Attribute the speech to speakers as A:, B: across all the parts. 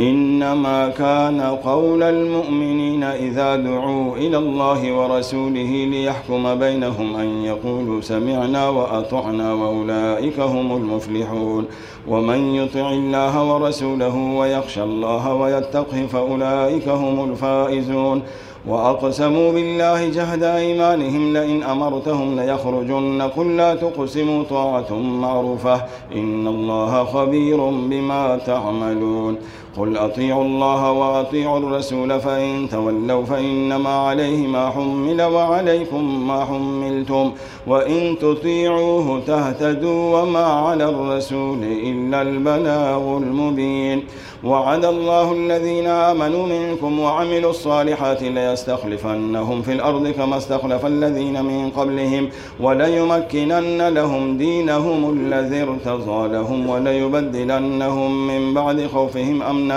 A: إنما كان قول المؤمنين إذا دعوا إلى الله ورسوله ليحكم بينهم أن يقولوا سمعنا وأطعنا وأولئك هم المفلحون ومن يطع الله ورسوله ويخشى الله ويتقه فأولئك هم الفائزون وأقسموا بالله جهد أيمانهم لئن أمرتهم ليخرجن قل لا تقسموا طاعة معروفة إن الله خبير بما تعملون قل أطيعوا الله وأطيعوا الرسول فإن تولوا فإنما عليه ما حمل وعليكم ما حملتم وإن تطيعوه تهتدوا وما على الرسول إلا البلاغ المبين وعد الله الذين آمنوا منكم وعملوا الصالحات ليستخلفنهم في الأرض كما استخلف الذين من قبلهم وليمكنن لهم دينهم الذي ارتضى لهم وليبدلنهم من بعد خوفهم أمنا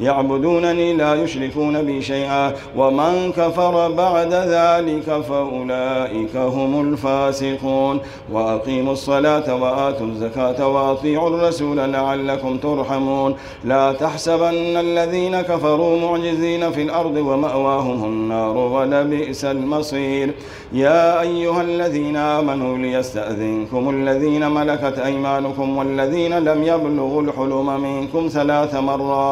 A: يعبدونني لا يشركون بي شيئا. ومن كفر بعد ذلك فأولئك هم الفاسقون. وأقيموا الصلاة وآتوا الزكاة وأطيعوا الرسول لعلكم ترحمون. لا تحسبن الذين كفروا معجزين في الأرض ومأواهم النار ولبئس المصير. يا أيها الذين آمنوا ليستأذنكم الذين ملكت أيمانكم والذين لم يبلغوا الحلم منكم ثلاث مرات.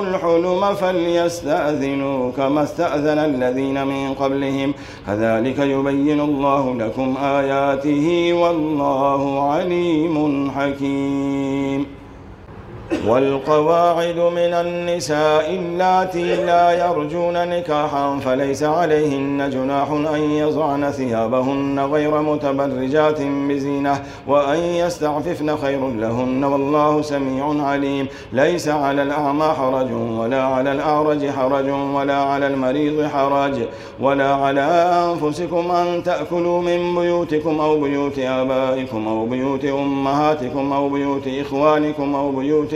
A: الحلم فليستأذنوا كما استأذن الذين من قبلهم. كذلك يبين الله لكم آياته والله عليم حكيم. والقواعد من النساء اللاتي لا يرجون نكاحا فليس عليهن جناح أن يضعن ثيابهن غير متبرجات بزينة وأن يستعففن خير لهن والله سميع عليم. ليس على الأعمى حرج ولا على الأعرج حرج ولا على المريض حرج ولا على أنفسكم أن تأكلوا من بيوتكم أو بيوت آبائكم أو بيوت أمهاتكم أو بيوت إخوانكم أو بيوت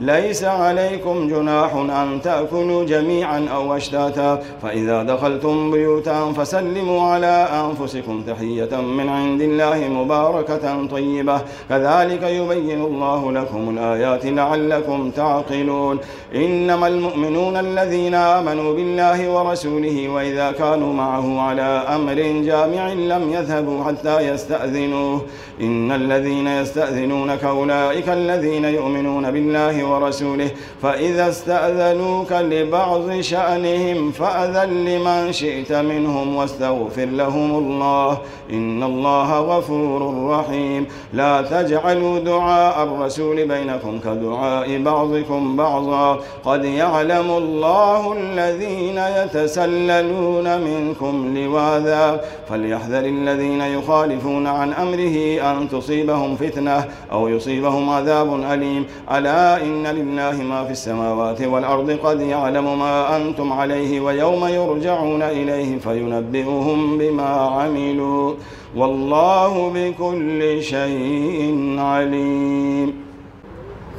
A: ليس عليكم جناح أن تأكلوا جميعا أو أشتاتا. فإذا دخلتم بيوتا فسلموا على أنفسكم تحية من عند الله مباركة طيبة. كذلك يبين الله لكم الآيات لعلكم تعقلون. إنما المؤمنون الذين آمنوا بالله ورسوله وإذا كانوا معه على أمر جامع لم يذهبوا حتى يستأذنوه. إن الذين يستأذنونك أولئك الذين يؤمنون بالله ورسوله فإذا استأذنوك لبعض شأنهم فأذن لمن شئت منهم واستغفر لهم الله إن الله غفور رحيم. لا تجعلوا دعاء الرسول بينكم كدعاء بعضكم بعضا. قد يعلم الله الذين يتسللون منكم لواذا. فليحذر الذين يخالفون عن أمره أن تصيبهم فتنة أو يصيبهم عذاب أليم. ألا إن لله ما في السماوات والأرض قد يعلم ما أنتم عليه ويوم يرجعون إليه فينبئهم بما عملوا والله بكل شيء عليم.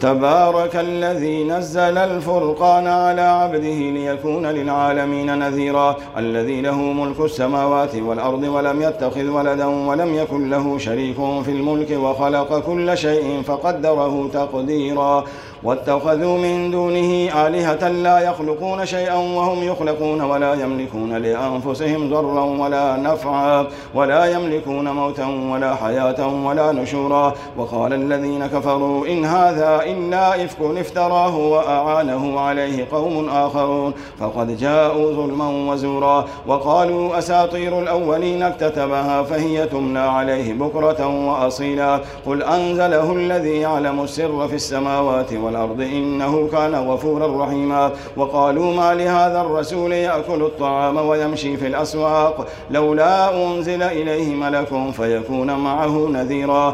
A: تبارك الذي نزل الفرقان على عبده ليكون للعالمين نذيرا الذي له ملك السماوات والأرض ولم يتخذ ولدا ولم يكن له شريك في الملك وخلق كل شيء فقدره تقديرا واتخذوا من دونه آلهة لا يخلقون شيئا وهم يخلقون ولا يملكون لأنفسهم ضرا ولا نفعا ولا يملكون موتا ولا حياة ولا نشورا وقال الذين كفروا إن هذا إلا إفك افتراه وأعانه عليه قوم آخرون فقد جاءوا ظلما وزورا وقالوا أساطير الأولين اكتتبها فهي تمنى عليه بكرة وأصيلا قل أنزله الذي يعلم السر في السماوات والأرض والأرض إنه كان غفورا رحيما. وقالوا ما لهذا الرسول يأكل الطعام ويمشي في الأسواق. لولا أنزل إليه ملك فيكون معه نذيرا.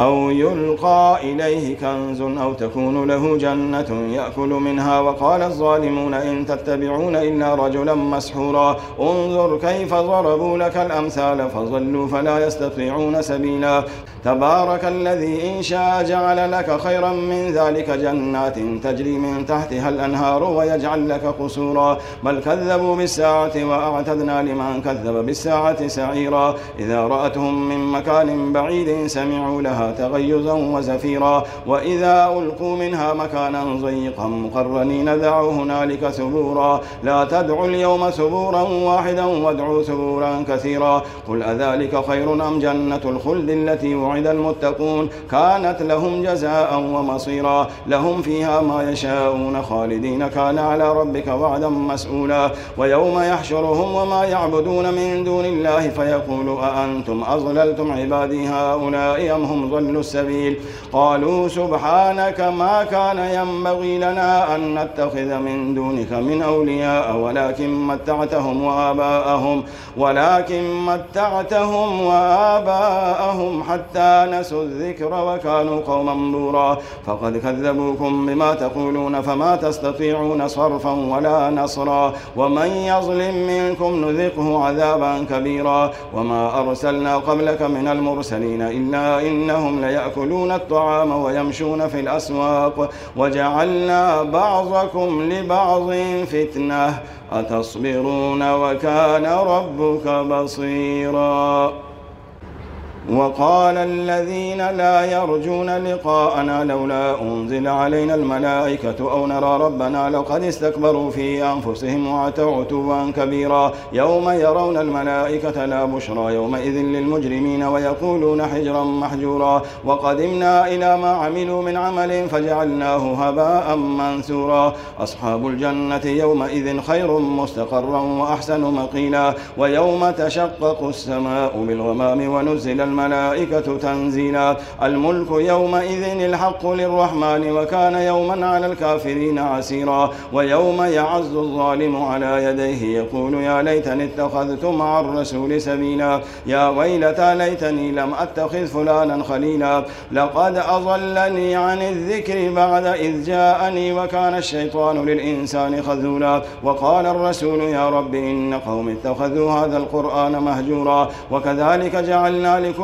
A: أو يلقى إليه كنز أو تكون له جنة يأكل منها. وقال الظالمون إن تتبعون إلا رجلا مسحورا. انظر كيف ضربوا لك الأمثال فظلوا فلا يستطيعون سبيلا. تبارك الذي إن شاء جعل لك خيرا من ذلك جنات تجري من تحتها الأنهار ويجعل لك قصورا. بل كذبوا بالساعة وأعتدنا لمن كذب بالساعة سعيرا. إذا رأتهم من مكان بعيد سمعوا لها تغيزا وزفيرا. وإذا ألقوا منها مكانا ضيقا مقرنين دعوا هنالك ثبورا. لا تدعوا اليوم ثبورا واحدا وادعوا ثبورا كثيرا. قل أذلك خير أم جنة الخلد التي وعد المتقون. كانت لهم جزاء ومصيرا. لهم فيها ما يشاءون خالدين. كان على ربك وعدا مسؤولا. ويوم يحشرهم وما يعبدون من دون الله فيقول أأنتم أضللتم عبادي هؤلاء أم هم ضلوا السبيل؟ قالوا سبحانك ما كان ينبغي لنا أن نتخذ من دونك من أولياء ولكن متعتهم وآباءهم ولكن متعتهم وآباءهم حتى نسوا الذكر وكانوا قوما بورا فقد كذبوكم بما تقولون فما تستطيعون صرفا ولا نصرا. ومن يظلم منكم نذقه عذابا كبيرا. وما أرسلنا قبلك من المرسلين إلا إنهم ليأكلون الطعام ويمشون في الأسواق. وجعلنا بعضكم لبعض فتنة. أتصبرون وكان ربك بصيراً. وقال الذين لا يرجون لقاءنا لولا أنزل علينا الملائكة أو نرى ربنا لقد استكبروا في أنفسهم وعتوا عتوا كبيرا. يوم يرون الملائكة لا بشرى يومئذ للمجرمين ويقولون حجرا محجورا. وقدمنا إلى ما عملوا من عمل فجعلناه هباء منثورا. أصحاب الجنة يومئذ خير مستقرا وأحسن مقيلا. ويوم تشقق السماء بالغمام ونزل الملائكة تنزيلا. الملك يومئذ الحق للرحمن وكان يوما على الكافرين عسيرا. ويوم يعز الظالم على يديه يقول يا ليتني اتخذت مع الرسول سبيلا. يا ويلتى ليتني لم أتخذ فلانا خليلا. لقد أضلني عن الذكر بعد إذ جاءني وكان الشيطان للإنسان خذولا. وقال الرسول يا رب إن قوم اتخذوا هذا القرآن مهجورا. وكذلك جعلنا لكل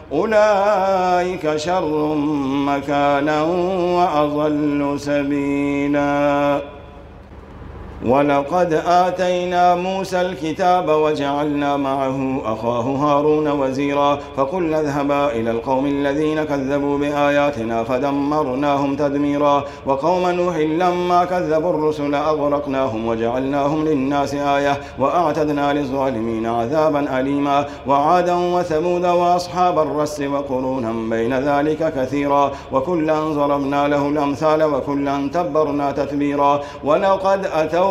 A: أولئك شر مكانا وأضل سبيلا. ولقد آتينا موسى الكتاب وجعلنا معه أخاه هارون وزيرا فقلنا اذهبا إلى القوم الذين كذبوا بآياتنا فدمرناهم تدميرا وقوم نوح لما كذبوا الرسل أغرقناهم وجعلناهم للناس آية وأعتدنا للظالمين عذابا أليما وعادا وثمود وأصحاب الرس وقرونا بين ذلك كثيرا وكلا ضربنا له الأمثال وكلا تبرنا تتبيرا ولقد أتوا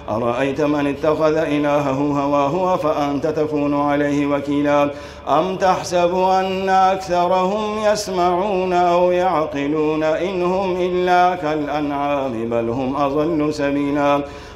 A: أرأيت من اتخذ إلهه هواه فأنت تكون عليه وكيلا؟ أم تحسب أن أكثرهم يسمعون أو يعقلون إن هم إلا كالأنعام بل هم أضل سبيلا؟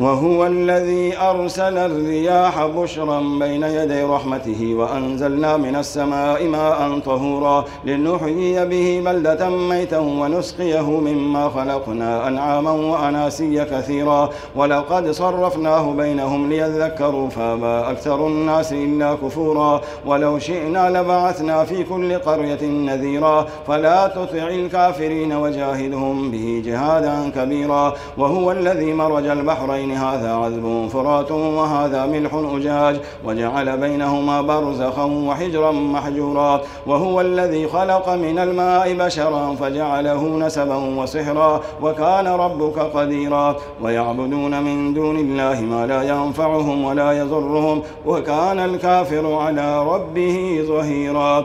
A: وهو الذي أرسل الرياح بشرا بين يدي رحمته وأنزلنا من السماء ماء طهورا لنحيي به بلدة ميتا ونسقيه مما خلقنا أنعاما وأناسيا كثيرا ولقد صرفناه بينهم ليذكروا فابى أكثر الناس إلا كفورا ولو شئنا لبعثنا في كل قرية نذيرا فلا تطع الكافرين وجاهدهم به جهادا كبيرا وهو الذي مرج البحرين هذا عذب فرات وهذا ملح أجاج وجعل بينهما برزخا وحجرا محجورا. وهو الذي خلق من الماء بشرا فجعله نسبا وصهرا وكان ربك قديرا. ويعبدون من دون الله ما لا ينفعهم ولا يضرهم وكان الكافر على ربه ظهيرا.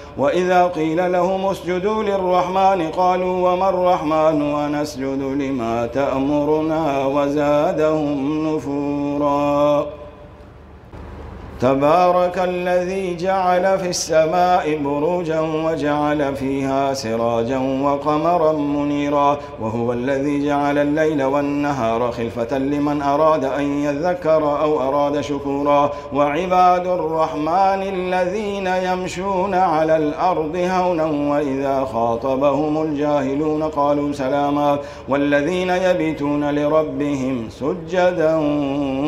A: وإذا قيل لهم اسجدوا للرحمن قالوا وما الرحمن ونسجد لما تأمرنا وزادهم نفورا. تبارك الذي جعل في السماء بروجا وجعل فيها سراجا وقمرا منيرا وهو الذي جعل الليل والنهار خلفة لمن أراد أن يذكر أو أراد شكورا. وعباد الرحمن الذين يمشون على الأرض هونا وإذا خاطبهم الجاهلون قالوا سلاما. والذين يبيتون لربهم سجدا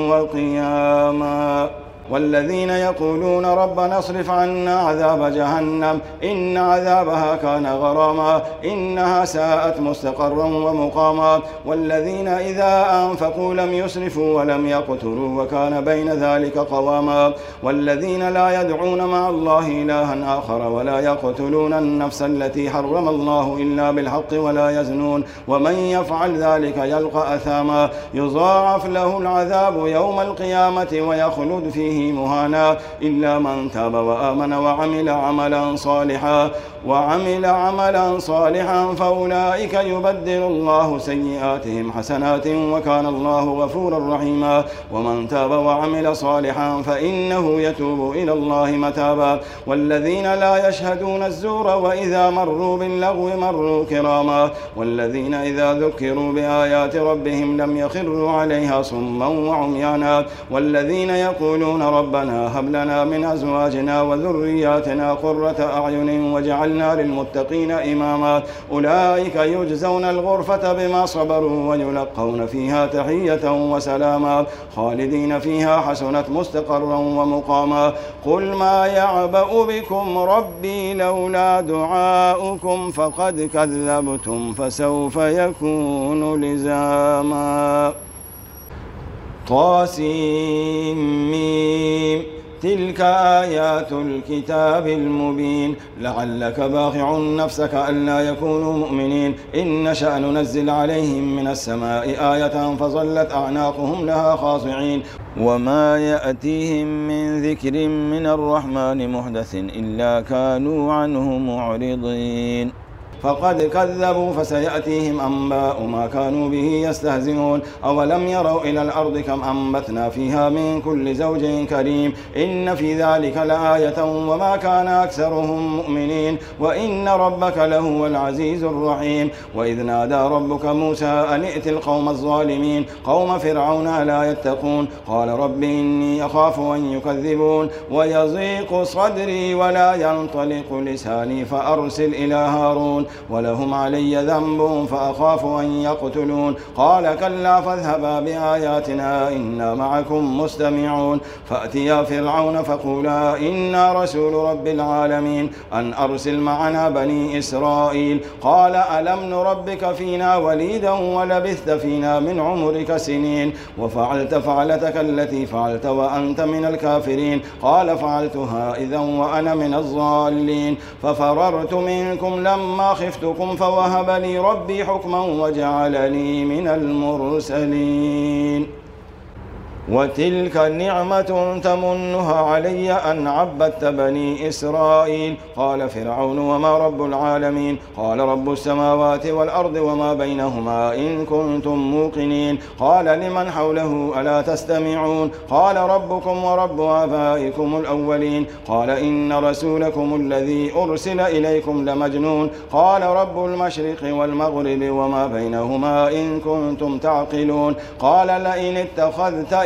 A: وقياما. والذين يقولون ربنا اصرف عنا عذاب جهنم إن عذابها كان غراما إنها ساءت مستقرا ومقاما. والذين إذا أنفقوا لم يسرفوا ولم يقتروا وكان بين ذلك قواما. والذين لا يدعون مع الله إلها آخر ولا يقتلون النفس التي حرم الله إلا بالحق ولا يزنون. ومن يفعل ذلك يلقى أثاما. يضاعف له العذاب يوم القيامة ويخلد فيه فيه مهانا إلا من تاب وآمن وعمل عملا صالحا وعمل عملا صالحا فأولئك يبدل الله سيئاتهم حسنات وكان الله غفورا رحيما. ومن تاب وعمل صالحا فإنه يتوب إلى الله متابا. والذين لا يشهدون الزور وإذا مروا باللغو مروا كراما. والذين إذا ذكروا بآيات ربهم لم يخروا عليها صما وعميانا. والذين يقولون ربنا هب لنا من أزواجنا وذرياتنا قرة أعين وجعلنا للمتقين إماما. أولئك يجزون الغرفة بما صبروا ويلقون فيها تحية وسلاما. خالدين فيها حسنت مستقرا ومقاما. قل ما يعبأ بكم ربي لولا دعاؤكم فقد كذبتم فسوف يكون لزاما. طاسيم. تلك آيات الكتاب المبين. لعلك باخع نفسك ألا يكونوا مؤمنين. إن نشأ ننزل عليهم من السماء آية فظلت أعناقهم لها خاصعين وما يأتيهم من ذكر من الرحمن محدث إلا كانوا عنه معرضين. فقد كذبوا فسيأتيهم أنباء ما كانوا به يستهزئون. أولم يروا إلى الأرض كم أنبتنا فيها من كل زوج كريم. إن في ذلك لآية وما كان أكثرهم مؤمنين. وإن ربك لهو العزيز الرحيم. وإذ نادى ربك موسى أن ائت القوم الظالمين. قوم فرعون لا يتقون؟ قال رب إني أخاف أن يكذبون. ويضيق صدري ولا ينطلق لساني فأرسل إلى هارون. ولهم علي ذنب فأخاف أن يقتلون. قال كلا فاذهبا بآياتنا إنا معكم مستمعون. فأتيا فرعون فقولا إنا رسول رب العالمين أن أرسل معنا بني إسرائيل. قال ألم نربك فينا وليدا ولبثت فينا من عمرك سنين. وفعلت فعلتك التي فعلت وأنت من الكافرين. قال فعلتها إذا وأنا من الضالين ففررت منكم لما خفتكم فوهب لي ربي حكما وجعلني من المرسلين. وتلك نعمة تمنها علي أن عبدت بني إسرائيل. قال فرعون وما رب العالمين؟ قال رب السماوات والأرض وما بينهما إن كنتم موقنين. قال لمن حوله ألا تستمعون؟ قال ربكم ورب آبائكم الأولين. قال إن رسولكم الذي أرسل إليكم لمجنون. قال رب المشرق والمغرب وما بينهما إن كنتم تعقلون. قال لئن اتخذت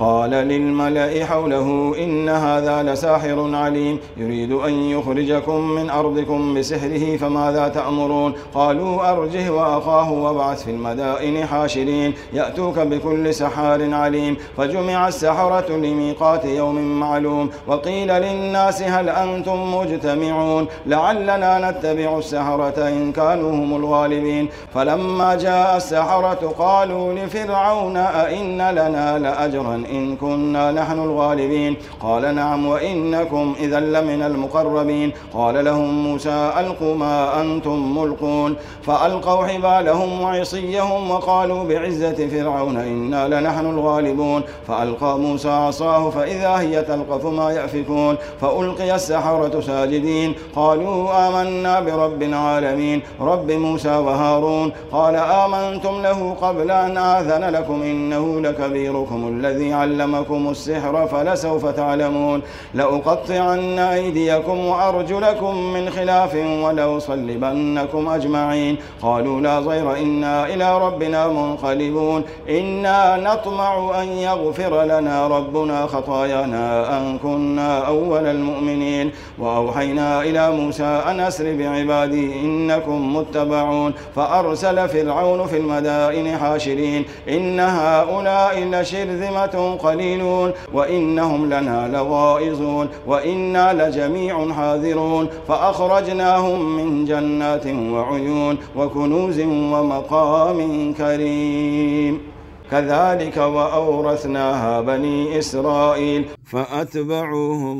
A: قال للملأ حوله إن هذا لساحر عليم يريد أن يخرجكم من أرضكم بسحره فماذا تأمرون؟ قالوا أرجه وأخاه وابعث في المدائن حاشرين يأتوك بكل سحار عليم فجمع السحرة لميقات يوم معلوم وقيل للناس هل أنتم مجتمعون؟ لعلنا نتبع السحرة إن كانوا هم الغالبين. فلما جاء السحرة قالوا لفرعون أئن لنا لأجرا إن كنا نحن الغالبين. قال نعم وإنكم إذا لمن المقربين. قال لهم موسى ألقوا ما أنتم ملقون. فألقوا حبالهم وعصيهم وقالوا بعزة فرعون إنا لنحن الغالبون. فألقى موسى عصاه فإذا هي تلقف ما يأفكون. فألقي السحرة ساجدين. قالوا آمنا برب العالمين. رب موسى وهارون. قال آمنتم له قبل أن آذن لكم إنه لكبيركم الذي علمكم السحر فلسوف تعلمون لأقطعن أيديكم وأرجلكم من خلاف ولأصلبنكم أجمعين قالوا لا ضير إنا إلى ربنا منقلبون إنا نطمع أن يغفر لنا ربنا خطايانا أن كنا أول المؤمنين. وأوحينا إلى موسى أن أسر بعبادي إنكم متبعون. فأرسل فرعون في المدائن حاشرين إن هؤلاء لشرذمة قليلون وإنهم لنا لغائزون وإنا لجميع حاذرون. فأخرجناهم من جنات وعيون وكنوز ومقام كريم. كذلك وأورثناها بني إسرائيل فأتبعوهم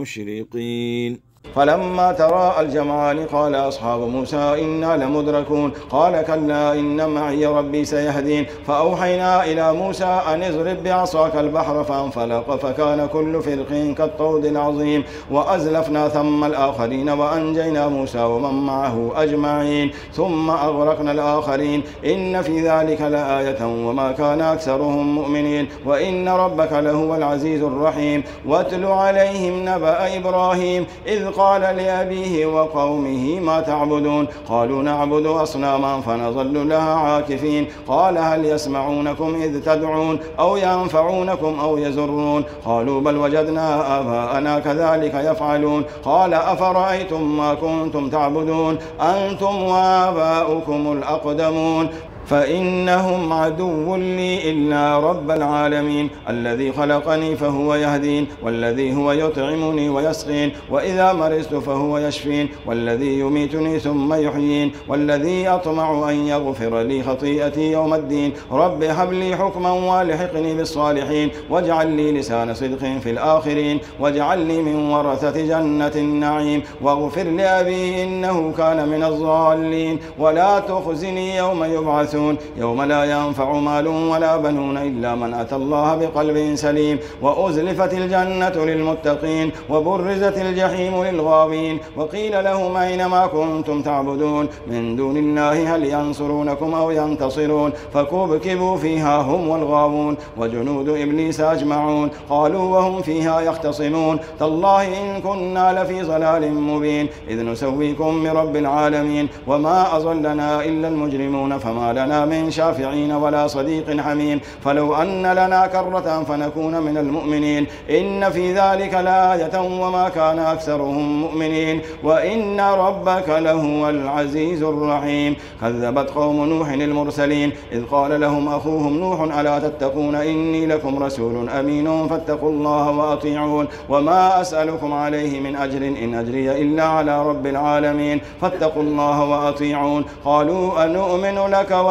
A: مشرقين. فلما تراءى الجمعان قال أصحاب موسى إنا لمدركون قال كلا إن معي ربي سيهدين فأوحينا إلى موسى أن اضرب بعصاك البحر فانفلق فكان كل فرق كالطود العظيم وأزلفنا ثم الآخرين وأنجينا موسى ومن معه أجمعين ثم أغرقنا الآخرين إن في ذلك لآية وما كان أكثرهم مؤمنين وإن ربك لهو العزيز الرحيم واتل عليهم نبأ إبراهيم إذ قال لأبيه وقومه ما تعبدون؟ قالوا نعبد أصناما فنظل لها عاكفين. قال هل يسمعونكم إذ تدعون أو ينفعونكم أو يزرون؟ قالوا بل وجدنا آباءنا كذلك يفعلون. قال أفرأيتم ما كنتم تعبدون؟ أنتم وآباؤكم الأقدمون. فإنهم عدو لي إلا رب العالمين. الذي خلقني فهو يهدين والذي هو يطعمني ويسقين وإذا مرضت فهو يشفين والذي يميتني ثم يحيين والذي أطمع أن يغفر لي خطيئتي يوم الدين. رب هب لي حكما والحقني بالصالحين واجعل لي لسان صدق في الآخرين واجعلني من ورثة جنة النعيم واغفر لأبي إنه كان من الضالين. ولا تخزني يوم يبعث يبعثون. يوم لا ينفع مال ولا بنون إلا من أتى الله بقلب سليم. وأزلفت الجنة للمتقين وبرزت الجحيم للغاوين. وقيل لهم أين ما كنتم تعبدون؟ من دون الله هل ينصرونكم أو ينتصرون؟ فكبكبوا فيها هم والغاوون. وجنود إبليس أجمعون. قالوا وهم فيها يختصمون. تالله إن كنا لفي ضلال مبين. إذ نسويكم برب العالمين. وما أضلنا إلا المجرمون. فما لنا لنا من شافعين ولا صديق حميم. فلو أن لنا كرة فنكون من المؤمنين. إن في ذلك لآية وما كان أكثرهم مؤمنين. وإن ربك لهو العزيز الرحيم. كذبت قوم نوح المرسلين. إذ قال لهم أخوهم نوح ألا تتقون إني لكم رسول أمين فاتقوا الله وأطيعون. وما أسألكم عليه من أجر إن أجري إلا على رب العالمين. فاتقوا الله وأطيعون. قالوا أنؤمن لك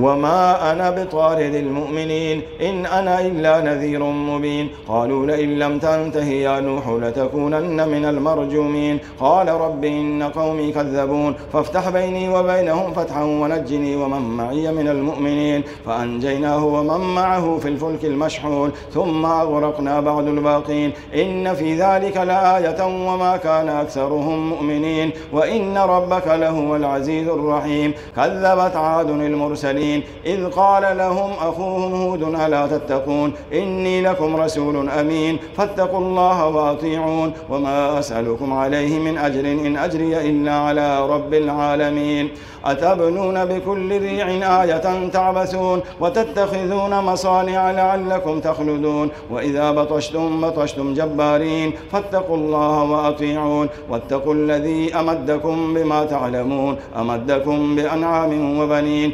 A: وما أنا بطارد المؤمنين إن أنا إلا نذير مبين. قالوا لئن لم تنته يا نوح لتكونن من المرجومين. قال رب إن قومي كذبون. فافتح بيني وبينهم فتحا ونجني ومن معي من المؤمنين. فأنجيناه ومن معه في الفلك المشحون. ثم أغرقنا بعد الباقين. إن في ذلك لآية وما كان أكثرهم مؤمنين. وإن ربك لهو العزيز الرحيم. كذبت عاد المرسلين. المرسلين إذ قال لهم أخوهم هود ألا تتقون إني لكم رسول أمين فاتقوا الله وأطيعون وما أسألكم عليه من أجر إن أجري إلا على رب العالمين أتبنون بكل ريع آية تعبثون وتتخذون مصانع لعلكم تخلدون وإذا بطشتم بطشتم جبارين فاتقوا الله وأطيعون واتقوا الذي أمدكم بما تعلمون أمدكم بأنعام وبنين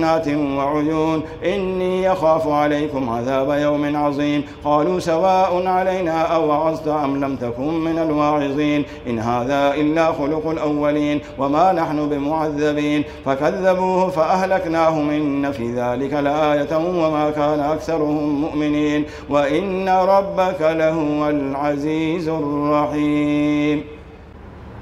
A: وجنات وعيون. إني يخاف عليكم عذاب يوم عظيم. قالوا سواء علينا أو وعظت أم لم تكن من الواعظين. إن هذا إلا خلق الأولين. وما نحن بمعذبين. فكذبوه فأهلكناهم إن في ذلك لآية وما كان أكثرهم مؤمنين. وإن ربك لهو العزيز الرحيم.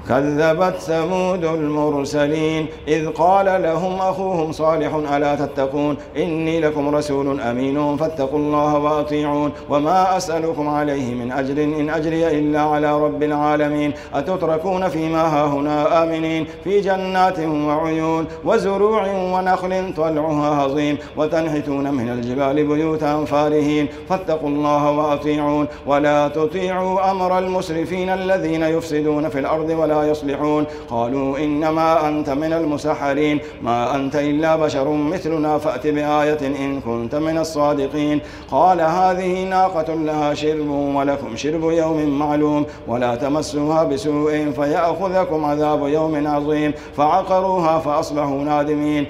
A: كذبت ثمود المرسلين إذ قال لهم أخوهم صالح ألا تتقون إني لكم رسول أمين فاتقوا الله وأطيعون وما أسألكم عليه من أجر إن أجري إلا على رب العالمين أتتركون فيما هاهنا آمنين في جنات وعيون وزروع ونخل طلعها هضيم وتنحتون من الجبال بيوتا فارهين فاتقوا الله وأطيعون ولا تطيعوا أمر المسرفين الذين يفسدون في الأرض ولا يصلحون. قالوا إنما أنت من المسحرين. ما أنت إلا بشر مثلنا فأت بآية إن كنت من الصادقين. قال هذه ناقة لها شرب ولكم شرب يوم معلوم. ولا تمسوها بسوء فيأخذكم عذاب يوم عظيم. فعقروها فأصبحوا نادمين.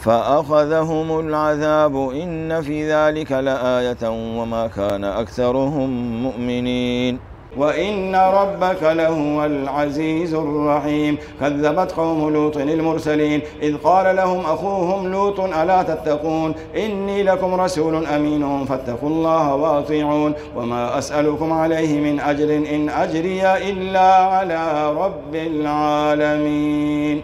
A: فأخذهم العذاب إن في ذلك لآية وما كان أكثرهم مؤمنين. وإن ربك لهو العزيز الرحيم. كذبت قوم لوط المرسلين إذ قال لهم أخوهم لوط ألا تتقون؟ إني لكم رسول أمين فاتقوا الله وأطيعون. وما أسألكم عليه من أجر إن أجري إلا على رب العالمين.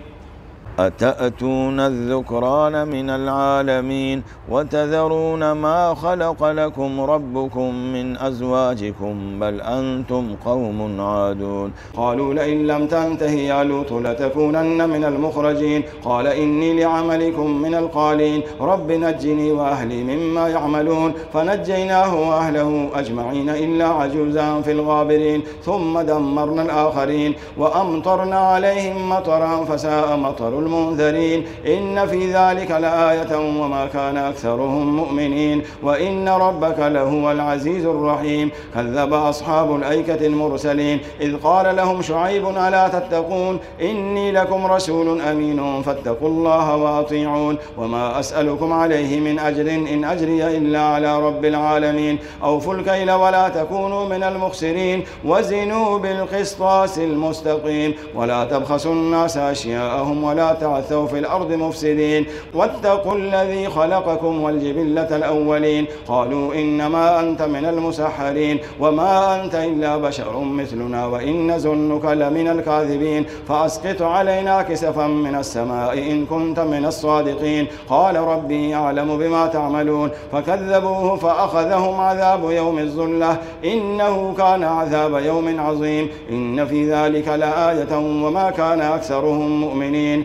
A: أتأتون الذكران من العالمين وتذرون ما خلق لكم ربكم من أزواجكم بل أنتم قوم عادون. قالوا لئن لم تنتهي يا لوط لتكونن من المخرجين. قال إني لعملكم من القالين. رب نجني وأهلي مما يعملون. فنجيناه وأهله أجمعين إلا عجوزا في الغابرين. ثم دمرنا الآخرين وأمطرنا عليهم مطرا فساء مطر المنذرين. إن في ذلك لآية وما كان أكثرهم مؤمنين. وإن ربك لهو العزيز الرحيم. كذب أصحاب الأيكة المرسلين. إذ قال لهم شعيب ألا تتقون؟ إني لكم رسول أمين فاتقوا الله وأطيعون. وما أسألكم عليه من أجر إن أجري إلا على رب العالمين. أوفوا الكيل ولا تكونوا من المخسرين. وزنوا بالقسطاس المستقيم. ولا تبخسوا الناس أشياءهم ولا تعثوا في الأرض مفسدين واتقوا الذي خلقكم والجبلة الأولين. قالوا إنما أنت من المسحرين وما أنت إلا بشر مثلنا وإن نزنك لمن الكاذبين. فأسقط علينا كسفا من السماء إن كنت من الصادقين. قال ربي يعلم بما تعملون. فكذبوه فأخذهم عذاب يوم الظلة. إنه كان عذاب يوم عظيم. إن في ذلك لآية وما كان أكثرهم مؤمنين.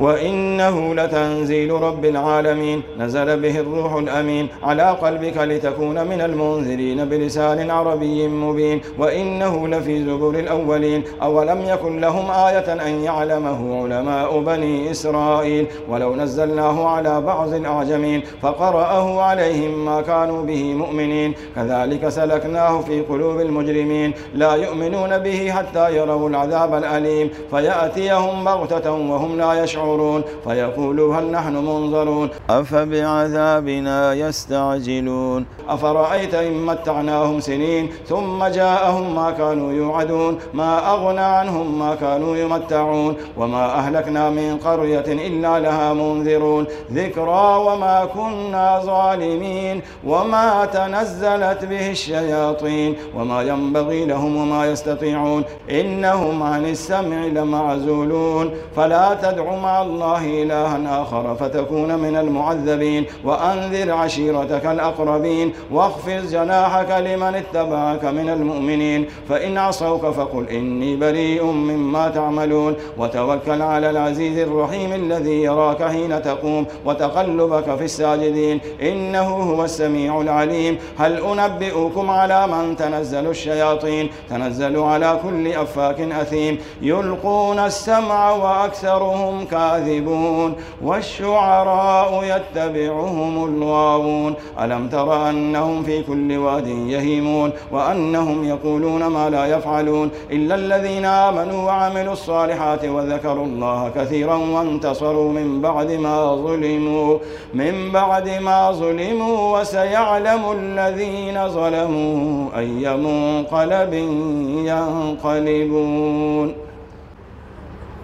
A: وإنه لتنزيل رب العالمين. نزل به الروح الأمين على قلبك لتكون من المنذرين بلسان عربي مبين. وإنه لفي زبر الأولين. أولم يكن لهم آية أن يعلمه علماء بني إسرائيل. ولو نزلناه على بعض الأعجمين. فقرأه عليهم ما كانوا به مؤمنين. كذلك سلكناه في قلوب المجرمين. لا يؤمنون به حتى يروا العذاب الأليم. فيأتيهم بغتة وهم لا يشعرون. فيقولوا هل نحن منظرون؟ أفبعذابنا يستعجلون. أفرأيت إن متعناهم سنين ثم جاءهم ما كانوا يوعدون ما أغنى عنهم ما كانوا يمتعون. وما أهلكنا من قرية إلا لها منذرون. ذكرى وما كنا ظالمين. وما تنزلت به الشياطين. وما ينبغي لهم وما يستطيعون. إنهم عن السمع لمعزولون. فلا تدع مع الله إلها آخر فتكون من المعذبين. وأنذر عشيرتك الأقربين. واخفض جناحك لمن اتبعك من المؤمنين. فإن عصوك فقل إني بريء مما تعملون. وتوكل على العزيز الرحيم الذي يراك حين تقوم. وتقلبك في الساجدين. إنه هو السميع العليم. هل أنبئكم على من تنزل الشياطين؟ تنزل على كل أفاك أثيم. يلقون السمع وأكثرهم كاذبون والشعراء يتبعهم الغاوون ألم تر أنهم في كل واد يهيمون وأنهم يقولون ما لا يفعلون إلا الذين آمنوا وعملوا الصالحات وذكروا الله كثيرا وانتصروا من بعد ما ظلموا من بعد ما ظلموا وسيعلم الذين ظلموا أي منقلب ينقلبون.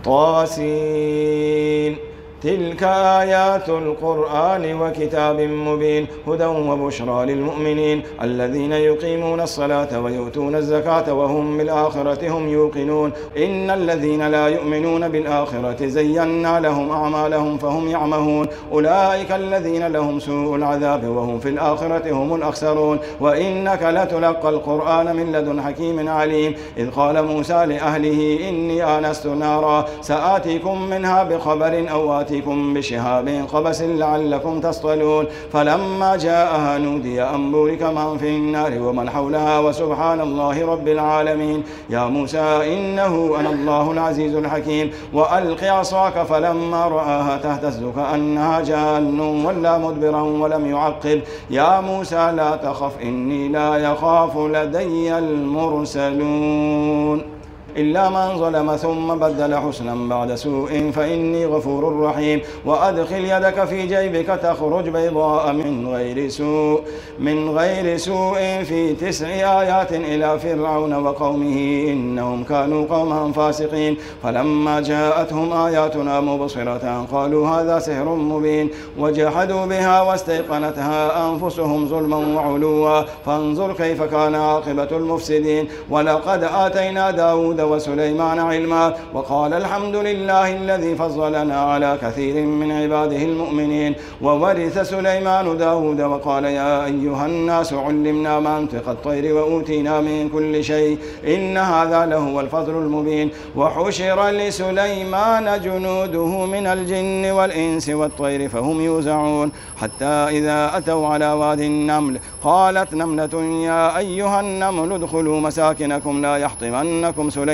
A: طاسين تلك آيات القرآن وكتاب مبين هدى وبشرى للمؤمنين الذين يقيمون الصلاة ويؤتون الزكاة وهم بالآخرة هم يوقنون. إن الذين لا يؤمنون بالآخرة زينا لهم أعمالهم فهم يعمهون. أولئك الذين لهم سوء العذاب وهم في الآخرة هم الأخسرون. وإنك لتلقى القرآن من لدن حكيم عليم. إذ قال موسى لأهله إني آنست نارا سآتيكم منها بخبر أو آتي يأتيكم بشهاب قبس لعلكم تصطلون. فلما جاءها نودي أن بورك من في النار ومن حولها وسبحان الله رب العالمين. يا موسى إنه أنا الله العزيز الحكيم. وألق عصاك فلما رآها تهتز كأنها جان ولا مدبرا ولم يعقب يا موسى لا تخف إني لا يخاف لدي المرسلون. إلا من ظلم ثم بدل حسنا بعد سوء فإني غفور رحيم. وأدخل يدك في جيبك تخرج بيضاء من غير سوء من غير سوء في تسع آيات إلى فرعون وقومه إنهم كانوا قوما فاسقين. فلما جاءتهم آياتنا مبصرة قالوا هذا سحر مبين. وجحدوا بها واستيقنتها أنفسهم ظلما وعلوا. فانظر كيف كان عاقبة المفسدين. ولقد آتينا داود وسليمان علما وقال الحمد لله الذي فضلنا على كثير من عباده المؤمنين وورث سليمان داود وقال يا أيها الناس علمنا منطق الطير وأوتينا من كل شيء إن هذا لهو الفضل المبين وحشر لسليمان جنوده من الجن والإنس والطير فهم يوزعون حتى إذا أتوا على واد النمل قالت نملة يا أيها النمل ادخلوا مساكنكم لا يحطمنكم سليمان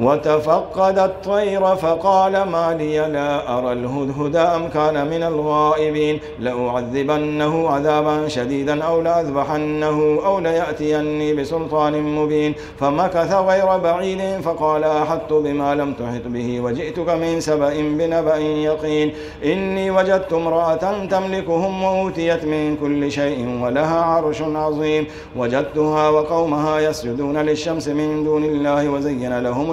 A: وتفقد الطير فقال ما لي لا أرى الهدهد أم كان من الغائبين لأعذبنه عذابا شديدا أو لأذبحنه أو ليأتيني بسلطان مبين فمكث غير بعيد فقال أحطت بما لم تحط به وجئتك من سبأ بنبأ يقين إني وجدت امرأة تملكهم وأوتيت من كل شيء ولها عرش عظيم وجدتها وقومها يسجدون للشمس من دون الله وزين لهم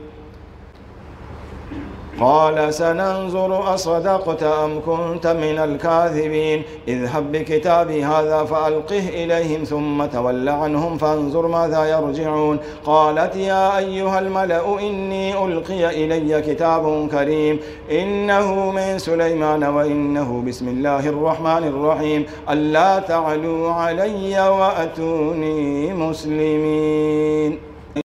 A: قال سننظر أصدقت أم كنت من الكاذبين. اذهب بكتابي هذا فألقه إليهم ثم تول عنهم فانظر ماذا يرجعون. قالت يا أيها الملأ إني ألقي إلي كتاب كريم. إنه من سليمان وإنه بسم الله الرحمن الرحيم. ألا تعلوا علي وأتوني مسلمين.